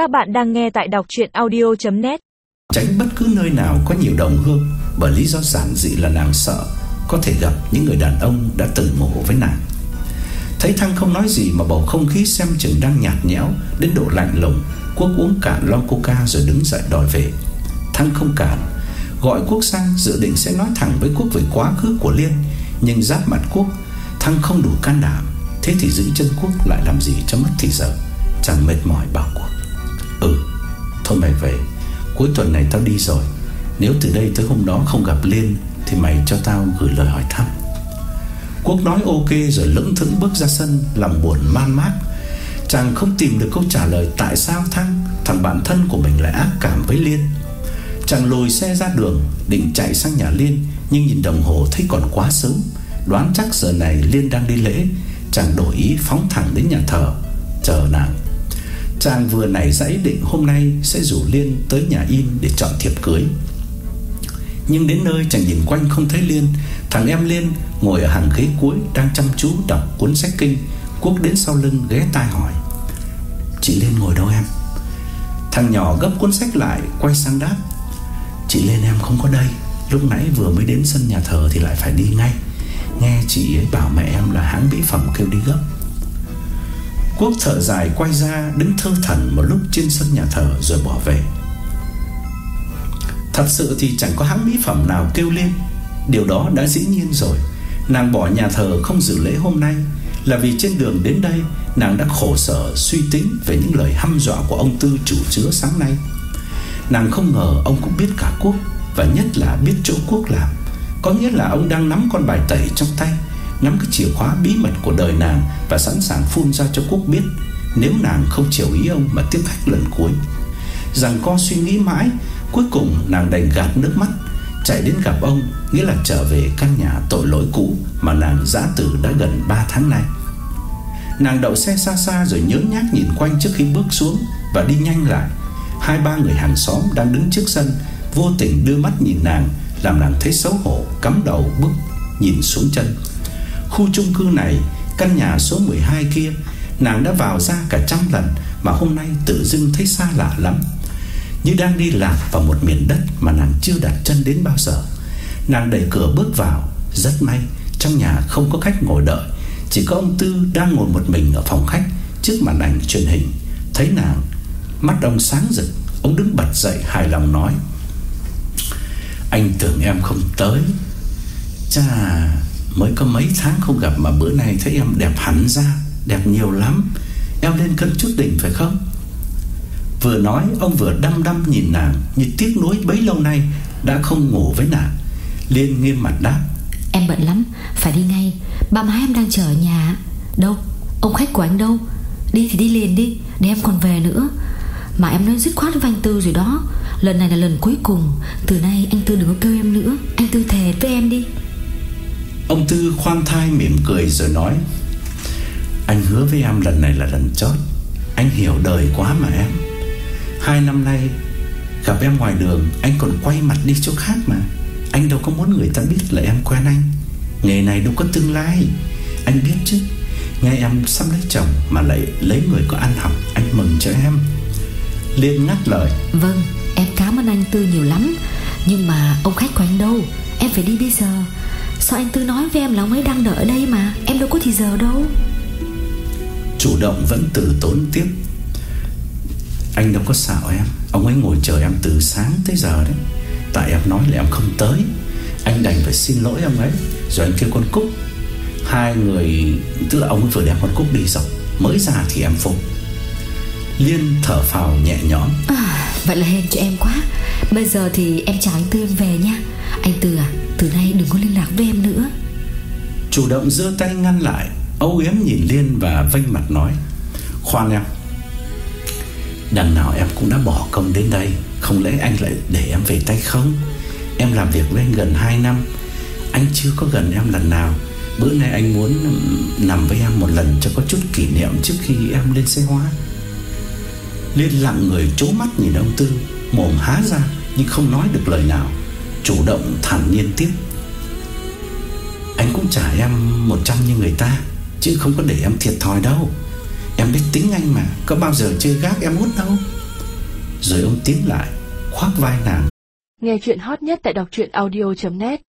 Các bạn đang nghe tại đọc chuyện audio.net Tránh bất cứ nơi nào có nhiều đồng hương, Bởi lý do giản dị là nàng sợ Có thể gặp những người đàn ông đã từng ngủ với nàng. Thấy Thăng không nói gì mà bầu không khí xem chừng đang nhạt nhẽo, Đến độ lạnh lùng, Quốc uống cạn lon coca rồi đứng dậy đòi về. Thăng không cản, Gọi Quốc sang dự định sẽ nói thẳng với Quốc về quá khứ của Liên, Nhưng giáp mặt Quốc, Thăng không đủ can đảm, Thế thì giữ chân Quốc lại làm gì cho mất thì giờ Chàng mệt mỏi bảo Quốc. Ừ Thôi mày về. Cuối tuần này tao đi rồi. Nếu từ đây tới hôm đó không gặp Liên, Thì mày cho tao gửi lời hỏi thăm. Quốc nói ok rồi lững thững bước ra sân, làm buồn man mác. Chàng không tìm được câu trả lời Tại sao Thăng, Thằng bạn thân của mình lại ác cảm với Liên. Chàng lùi xe ra đường, Định chạy sang nhà Liên, Nhưng nhìn đồng hồ thấy còn quá sớm. Đoán chắc giờ này Liên đang đi lễ. Chàng đổi ý phóng thẳng đến nhà thờ. Chờ nàng. Chàng vừa nảy dãy định hôm nay Sẽ rủ Liên tới nhà in để chọn thiệp cưới. Nhưng đến nơi chàng nhìn quanh không thấy Liên, Thằng em Liên ngồi ở hàng ghế cuối Đang chăm chú đọc cuốn sách kinh Quốc đến sau lưng ghé tai hỏi, Chị Liên ngồi đâu em? Thằng nhỏ gấp cuốn sách lại, Quay sang đáp, Chị Liên em không có đây, Lúc nãy vừa mới đến sân nhà thờ thì lại phải đi ngay. Nghe chị ấy bảo mẹ em là hãng mỹ phẩm kêu đi gấp. Quốc thở dài quay ra Đứng thơ thần một lúc trên sân nhà thờ Rồi bỏ về. Thật sự thì chẳng có hãng mỹ phẩm nào kêu lên. Điều đó đã dĩ nhiên rồi. Nàng bỏ nhà thờ không dự lễ hôm nay Là vì trên đường đến đây, Nàng đã khổ sở suy tính Về những lời hăm dọa của ông Tư chủ chứa sáng nay. Nàng không ngờ ông cũng biết cả Quốc Và nhất là biết chỗ Quốc làm. Có nghĩa là ông đang nắm con bài tẩy trong tay. Nắm cái chìa khóa bí mật của đời nàng Và sẵn sàng phun ra cho Quốc biết, Nếu nàng không chiều ý ông mà tiếp khách lần cuối. Rằng co suy nghĩ mãi, Cuối cùng nàng đành gạt nước mắt, Chạy đến gặp ông, Nghĩa là trở về căn nhà tội lỗi cũ Mà nàng giã từ đã gần 3 tháng nay. Nàng đậu xe xa xa rồi nhớ nhác nhìn quanh trước khi bước xuống Và đi nhanh lại. Hai ba người hàng xóm đang đứng trước sân, Vô tình đưa mắt nhìn nàng, Làm nàng thấy xấu hổ, Cắm đầu bước nhìn xuống chân. Khu chung cư này, Căn nhà số 12 kia, Nàng đã vào ra cả trăm lần Mà hôm nay tự dưng thấy xa lạ lắm. Như đang đi lạc vào một miền đất Mà nàng chưa đặt chân đến bao giờ, Nàng đẩy cửa bước vào. Rất may, trong nhà không có khách ngồi đợi, Chỉ có ông Tư đang ngồi một mình Ở phòng khách trước màn ảnh truyền hình. Thấy nàng, Mắt ông sáng rực, Ông đứng bật dậy hài lòng nói, Anh tưởng em không tới. Chà Mới có mấy tháng không gặp Mà bữa nay thấy em đẹp hẳn ra, Đẹp nhiều lắm. Em lên cân chút đỉnh phải không? Vừa nói, ông vừa đăm đăm nhìn nàng Như tiếc nuối bấy lâu nay Đã không ngủ với nàng. Liên nghiêm mặt đáp. Em bận lắm, Phải đi ngay. Ba má em đang chờ ở nhà. Đâu? Ông khách của anh đâu? Đi thì đi liền đi, Để em còn về nữa. Mà em nói dứt khoát với anh Tư rồi đó. Lần này là lần cuối cùng. Từ nay anh Tư đừng có kêu em nữa. Anh Tư thề với em đi. Ông Tư khoan thai mỉm cười rồi nói, Anh hứa với em lần này là lần chót. Anh hiểu đời quá mà em. Hai năm nay, Gặp em ngoài đường, Anh còn quay mặt đi chỗ khác mà. Anh đâu có muốn người ta biết là em quen anh. Nghề này đâu có tương lai. Anh biết chứ. Nghe em sắp lấy chồng Mà lại lấy người có ăn học, Anh mừng cho em. Liên ngắt lời Vâng em cảm ơn anh Tư nhiều lắm. Nhưng mà ông khách của anh đâu? Em phải đi bây giờ. Sao anh Tư nói với em là ông ấy đang đợi ở đây mà? Em đâu có thì giờ đâu. Chủ động vẫn từ tốn tiếp. Anh đâu có xạo em. Ông ấy ngồi chờ em từ sáng tới giờ đấy. Tại em nói là em không tới. Anh đành phải xin lỗi ông ấy. Rồi anh kêu con Cúc. Hai người Tức là ông ấy vừa đem con Cúc đi rồi. Mới ra thì em phục. Liên thở phào nhẹ nhõm. À, Vậy là hên cho em quá. Bây giờ thì em chào anh Tư em Chủ động giơ tay ngăn lại, Âu yếm nhìn Liên và vênh mặt nói, Khoan em, Đằng nào em cũng đã bỏ công đến đây, Không lẽ anh lại để em về tay không? Em làm việc với anh gần 2 năm, Anh chưa có gần em lần nào. Bữa nay anh muốn nằm với em một lần Cho có chút kỷ niệm trước khi em lên xe hóa Liên lặng người chố mắt nhìn ông Tư, Mồm há ra, Nhưng không nói được lời nào, Chủ động thản nhiên tiếp. Anh cũng trả em 100 như người ta, Chứ không có để em thiệt thòi đâu. Em biết tính anh mà, Có bao giờ chơi gác em hút đâu. Rồi ông tiến lại, Khoác vai nàng. Nghe chuyện hot nhất tại đọc audio.net